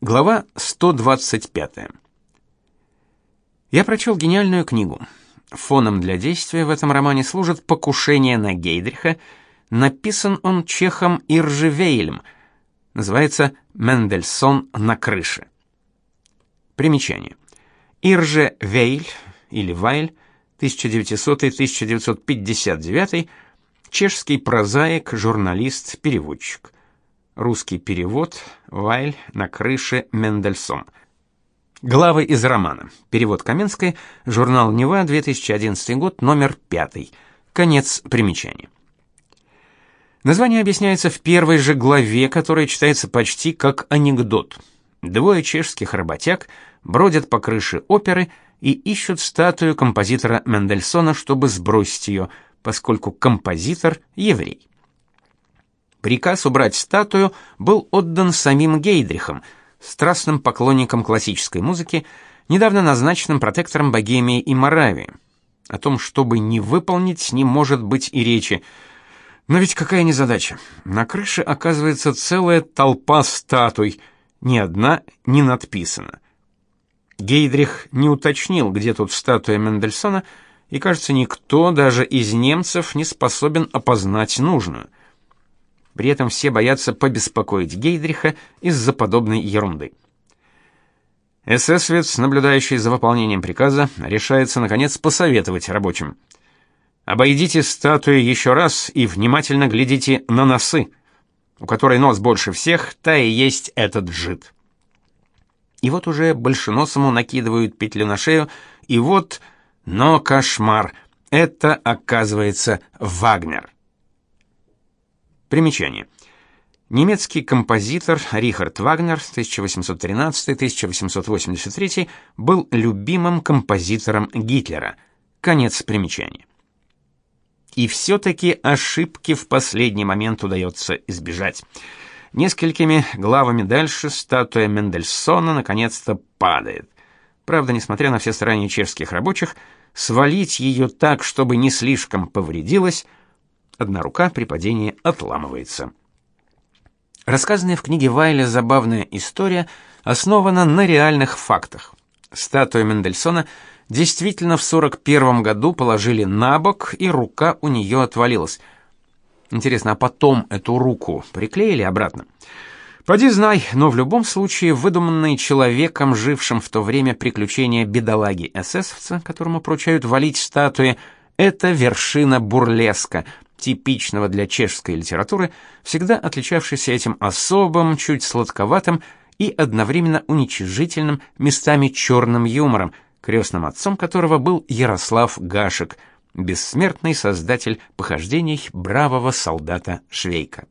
Глава 125. Я прочел гениальную книгу. Фоном для действия в этом романе служит «Покушение на Гейдриха». Написан он чехом Иржевейлем. Называется «Мендельсон на крыше». Примечание. Ирже Вейль или Вайль 1900-1959 чешский прозаик, журналист, переводчик. Русский перевод Вайль на крыше Мендельсон. Главы из романа. Перевод Каменской. Журнал Нева, 2011 год, номер 5. Конец примечания. Название объясняется в первой же главе, которая читается почти как анекдот. Двое чешских работяг бродят по крыше оперы и ищут статую композитора Мендельсона, чтобы сбросить ее, поскольку композитор еврей. Приказ убрать статую был отдан самим Гейдрихом, страстным поклонником классической музыки, недавно назначенным протектором Богемии и Моравии. О том, чтобы не выполнить, не может быть и речи. Но ведь какая незадача. На крыше оказывается целая толпа статуй, ни одна не надписана. Гейдрих не уточнил, где тут статуя Мендельсона, и, кажется, никто даже из немцев не способен опознать нужную. При этом все боятся побеспокоить Гейдриха из-за подобной ерунды. ССвец, наблюдающий за выполнением приказа, решается наконец посоветовать рабочим: обойдите статуи еще раз и внимательно глядите на носы. У которой нос больше всех, та и есть этот жид. И вот уже большеносому накидывают петлю на шею, и вот, но кошмар. Это оказывается Вагнер. Примечание. Немецкий композитор Рихард Вагнер 1813-1883 был любимым композитором Гитлера. Конец примечания. И все-таки ошибки в последний момент удается избежать. Несколькими главами дальше статуя Мендельсона наконец-то падает. Правда, несмотря на все старания чешских рабочих, свалить ее так, чтобы не слишком повредилась, Одна рука при падении отламывается. Рассказанная в книге Вайля забавная история основана на реальных фактах. Статую Мендельсона действительно в 41 году положили на бок, и рука у нее отвалилась. Интересно, а потом эту руку приклеили обратно? Поди знай, но в любом случае выдуманные человеком, жившим в то время приключения бедолаги эсэсовца, которому поручают валить статуи, это вершина бурлеска, типичного для чешской литературы, всегда отличавшийся этим особым, чуть сладковатым и одновременно уничижительным местами черным юмором, крестным отцом которого был Ярослав Гашек, бессмертный создатель похождений бравого солдата Швейка.